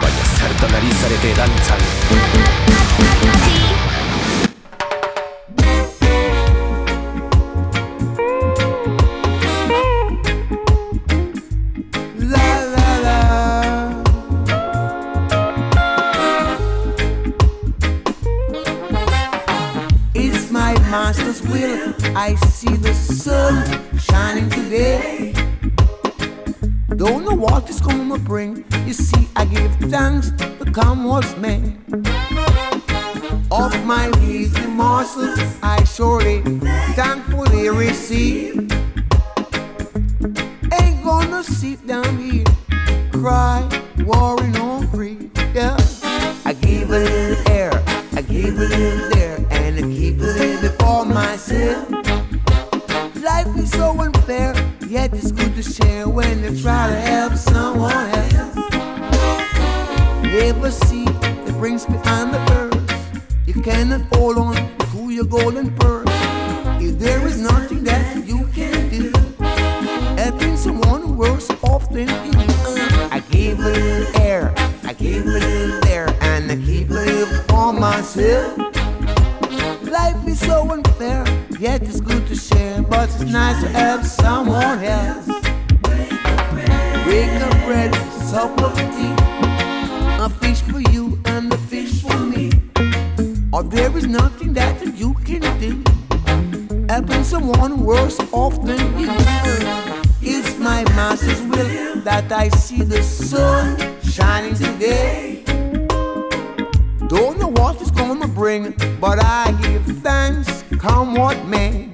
Vaya sarta narizarete dantzan La the sun shining today. Don't know what it's gonna bring, but I give thanks, come what may.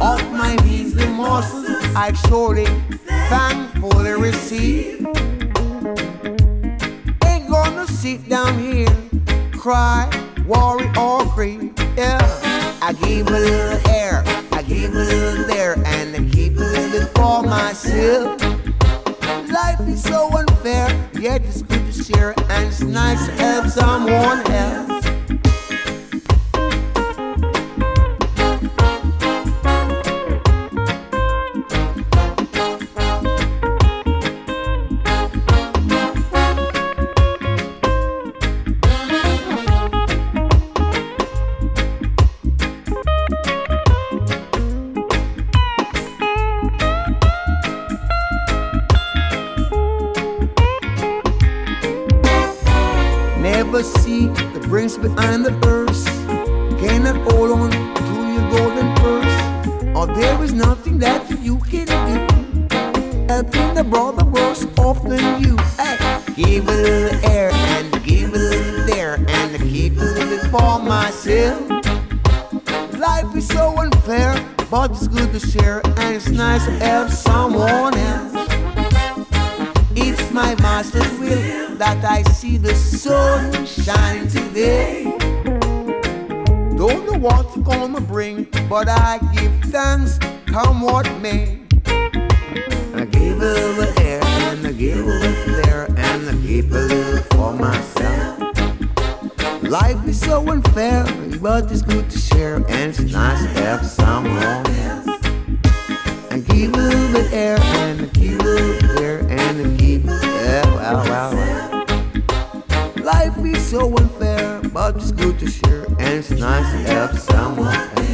Of my measly morsels, I surely thankfully receive. Ain't gonna sit down here, cry, worry, or grieve. Yeah, I give a little air, I give a little there, and I keep a little for myself. Life is so unfair, yet it's good to share, and it's nice to help someone else. But it's good to share and it's nice to have someone else. I give a little air and keep a little there and keep yeah, wow, wow, wow. Life is so unfair, but it's good to share and it's nice to help someone else.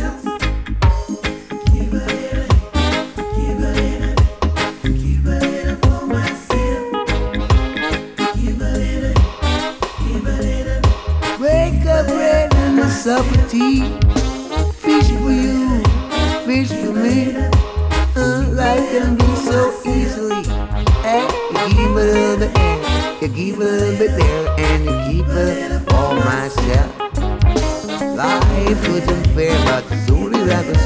Tea. Fish for you, fish for me. Uh, life can be so easily. Hey, you give a little bit there, you give a little bit there, and you keep it for myself. Life isn't fair, but it's only to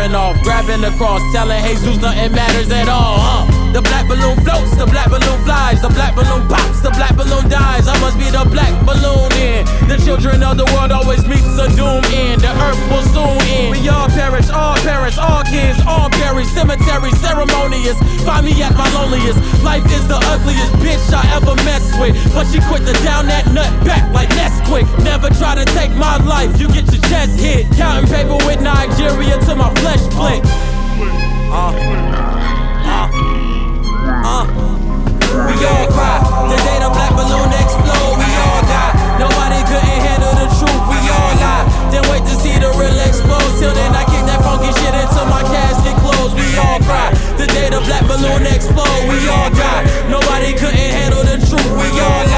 blabbering off, grabbing the cross, telling Jesus nothing matters at all. Huh? The black balloon floats, the black balloon flies, the black balloon pops, the black balloon dies. I must be the black balloon in. The children of the world always meets a doom end. The earth will soon end. We all perish, all parents, all kids, all buried. Cemetery ceremonious. Find me at my loneliest. Life is the ugliest bitch I ever messed with. But she quit to down that nut back like Nesquik. Never try to take my life, you get your chest hit. Counting paper with Nigeria to my flesh split. Uh, uh. Uh, we all cry. The day the black balloon explode, we all die. Nobody couldn't handle the truth, we all lie. Then wait to see the real explode. Till then, I kick that funky shit until my casket closed. We all cry. The day the black balloon explode, we all die. Nobody couldn't handle the truth, we all lie.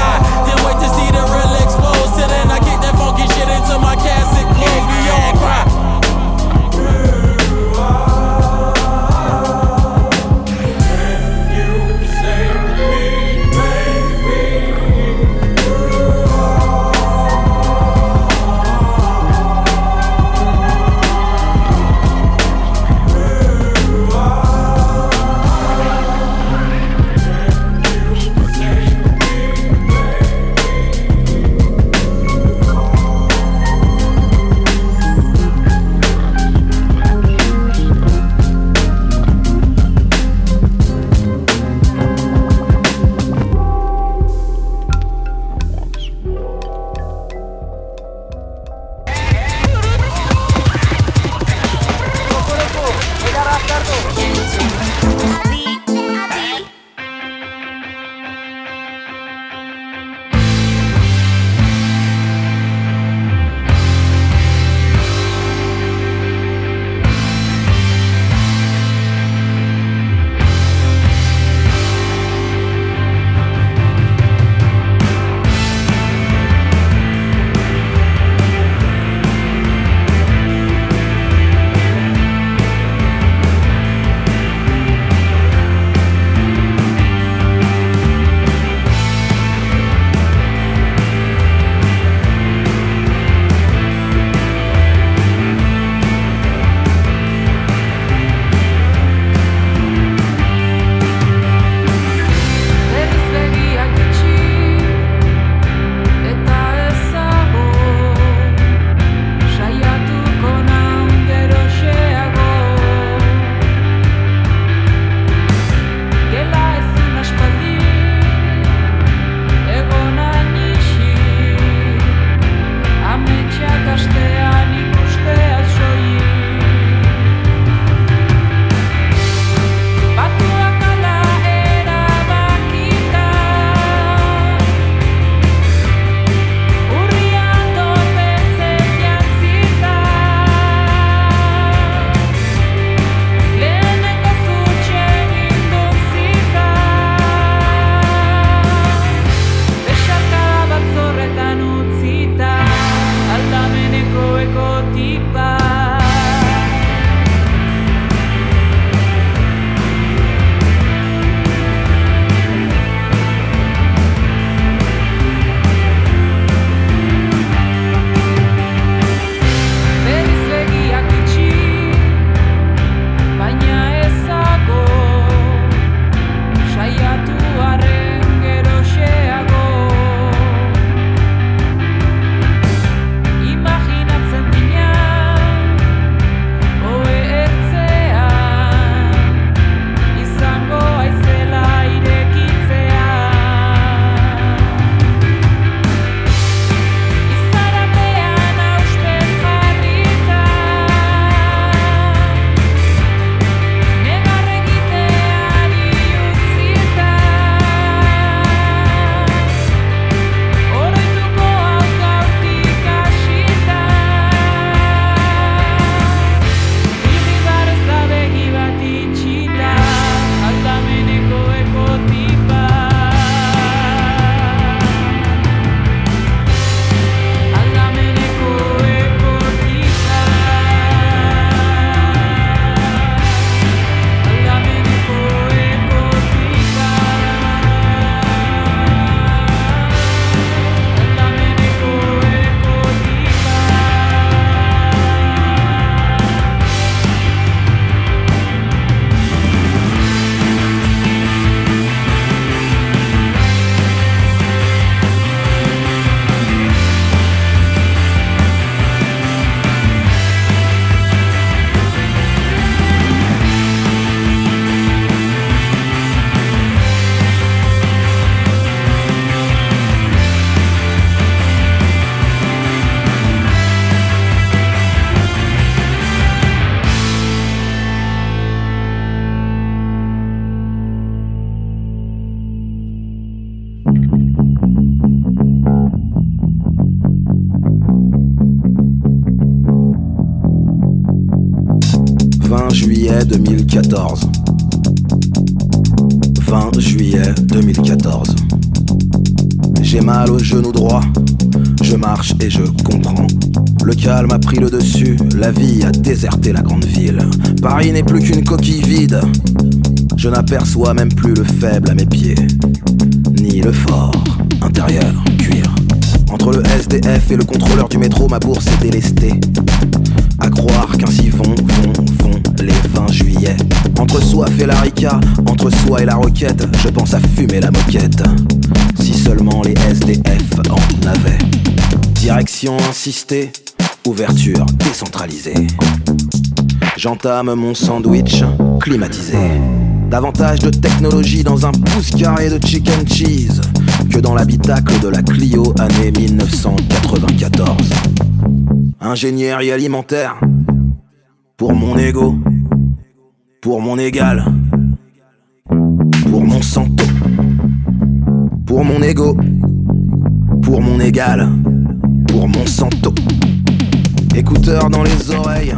Juillet 2014. 20 juillet 2014. J'ai mal au genou droit, je marche et je comprends. Le calme a pris le dessus, la vie a déserté la grande ville. Paris n'est plus qu'une coquille vide. Je n'aperçois même plus le faible à mes pieds, ni le fort intérieur cuir. Entre le SDF et le contrôleur du métro, ma bourse est délestée. Croire qu'ainsi vont, vont, vont les 20 juillet. Entre soif et la rica, entre soi et la roquette, je pense à fumer la moquette. Si seulement les SDF en avaient. Direction insistée, ouverture décentralisée. J'entame mon sandwich climatisé. Davantage de technologie dans un pouce carré de chicken cheese que dans l'habitacle de la Clio année 1994. Ingénierie alimentaire pour mon ego, pour mon égal, pour mon santo, pour mon ego, pour mon égal, pour mon santo. Écouteurs dans les oreilles,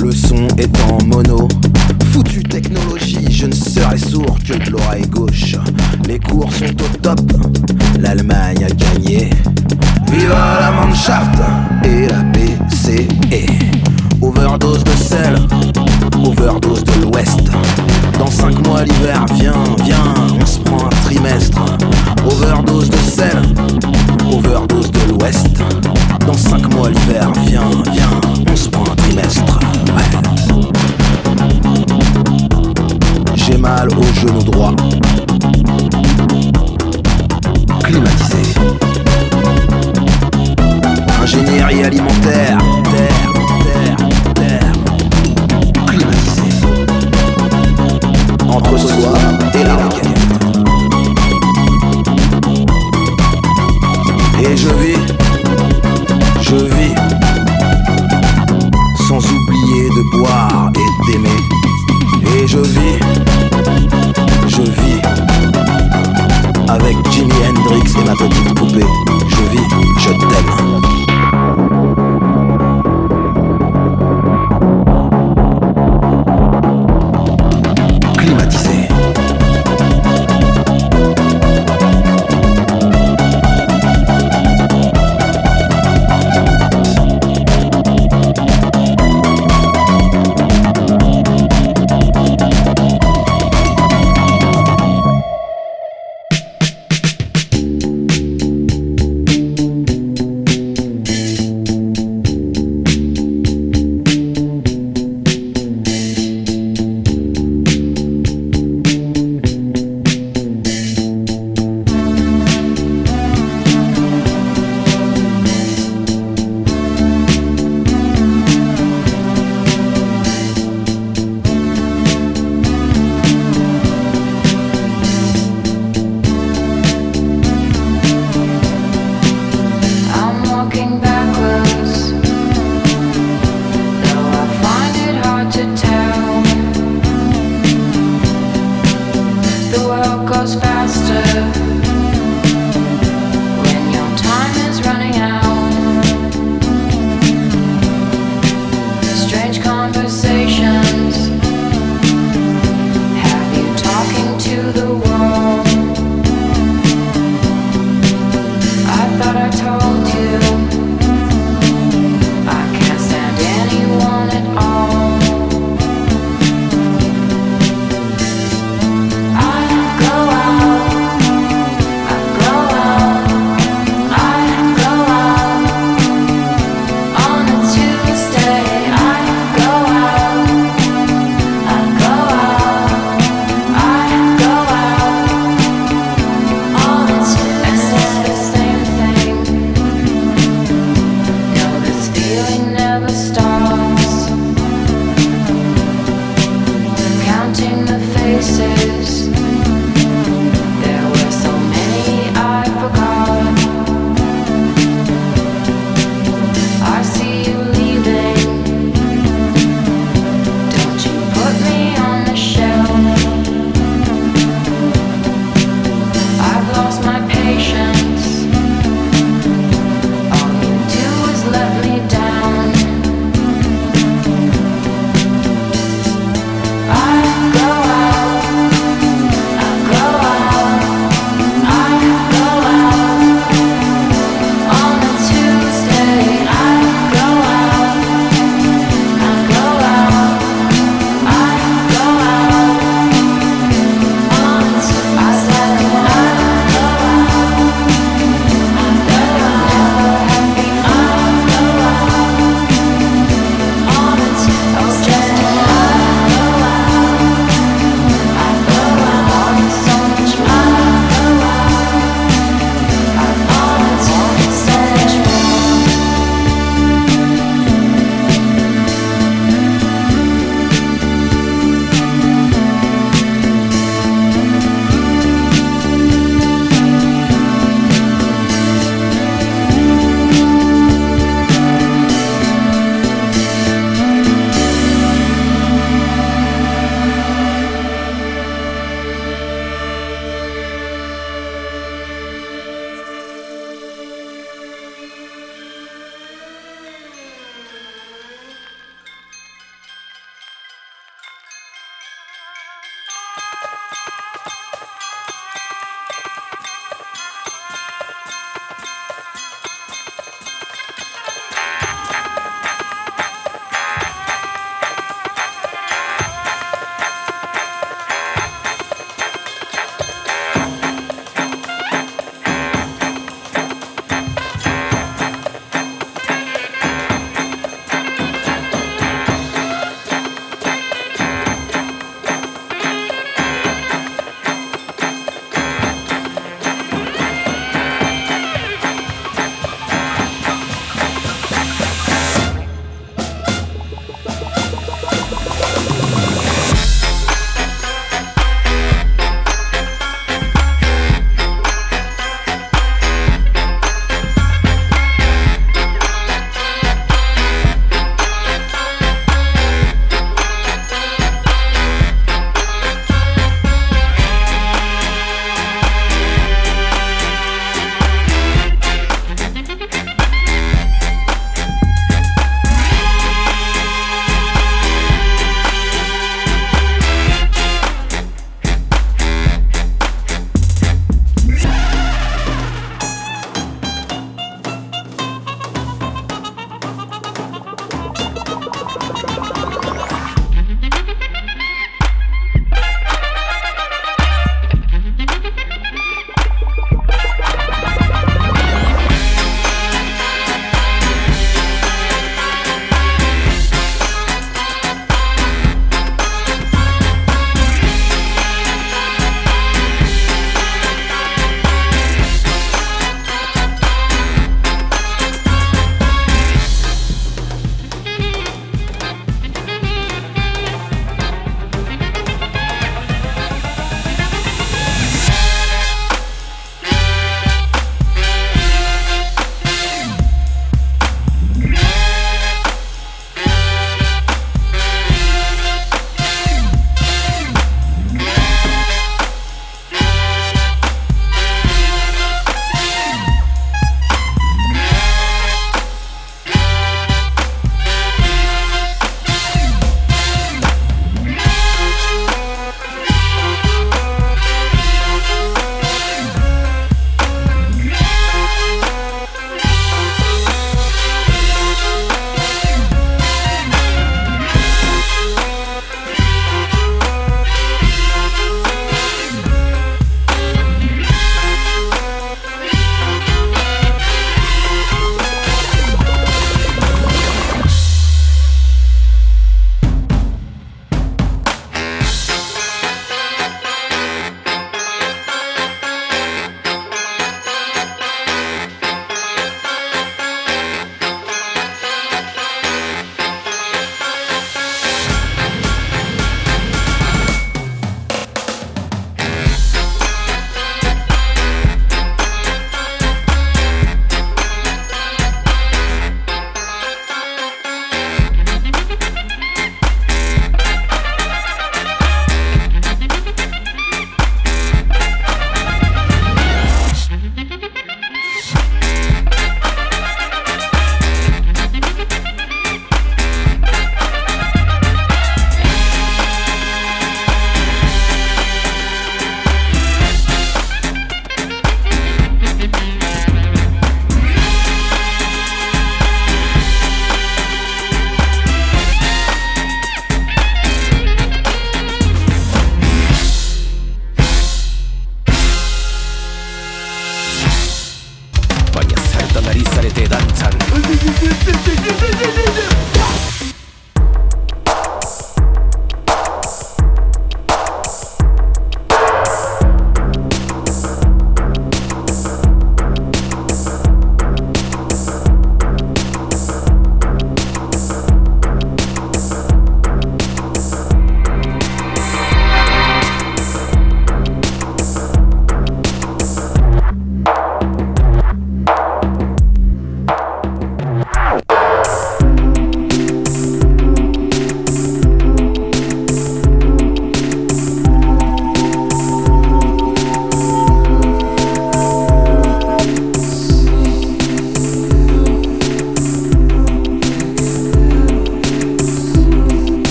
le son est en mono. Foutue technologie, je ne serai sourd que de l'oreille gauche. Les cours sont au top, l'Allemagne a gagné. Viva la Mannschaft et la PCE. Overdose de sel, overdose de l'Ouest. Dans 5 mois l'hiver, viens, viens, on se prend un trimestre. Overdose de sel, overdose de l'Ouest. Dans 5 mois l'hiver, viens, viens, on se prend un trimestre.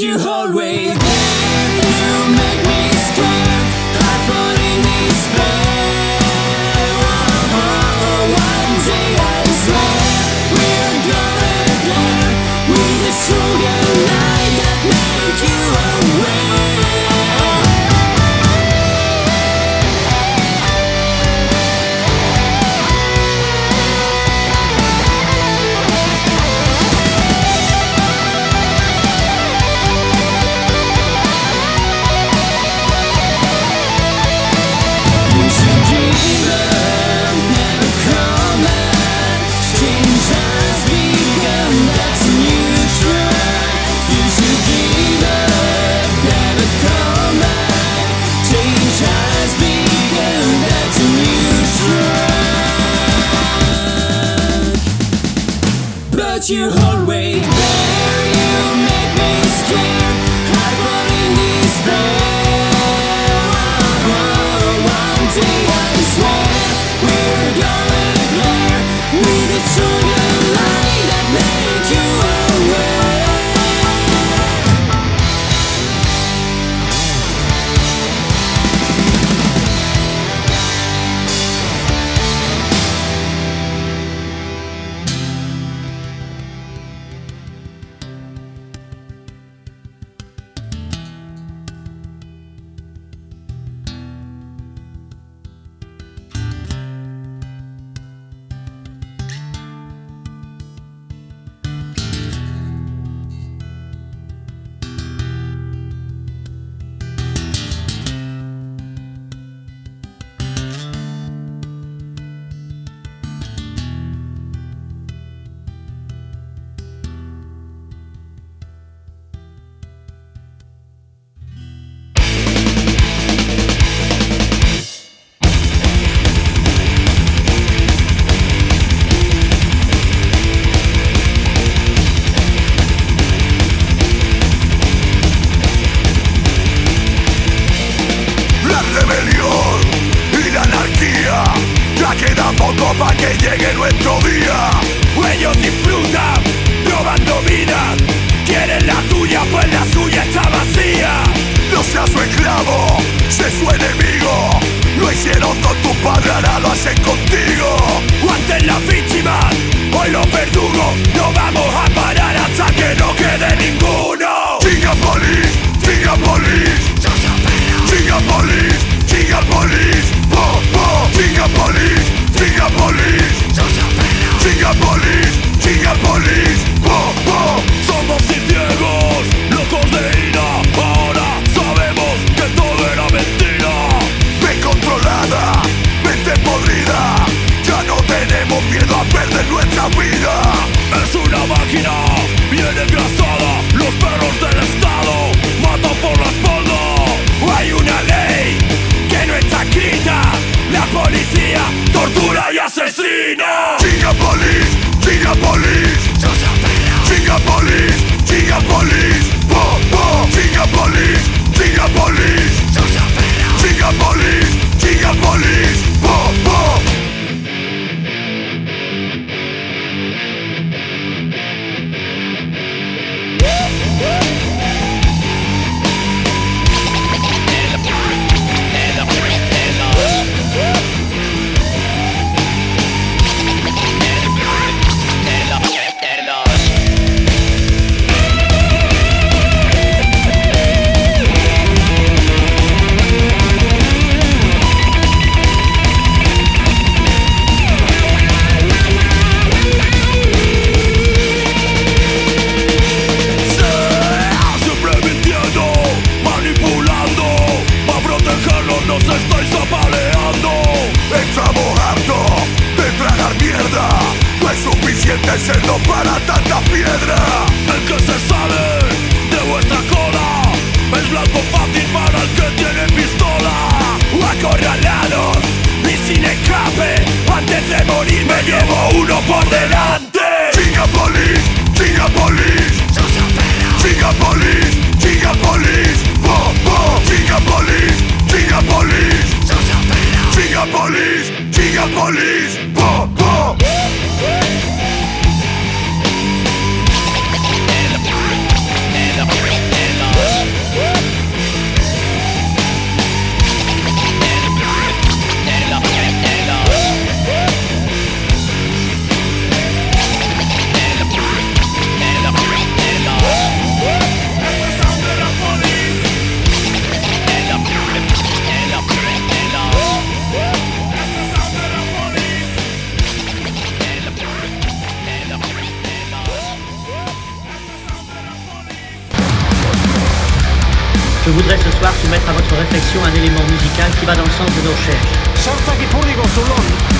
You always sartzak ipurdiko zulon,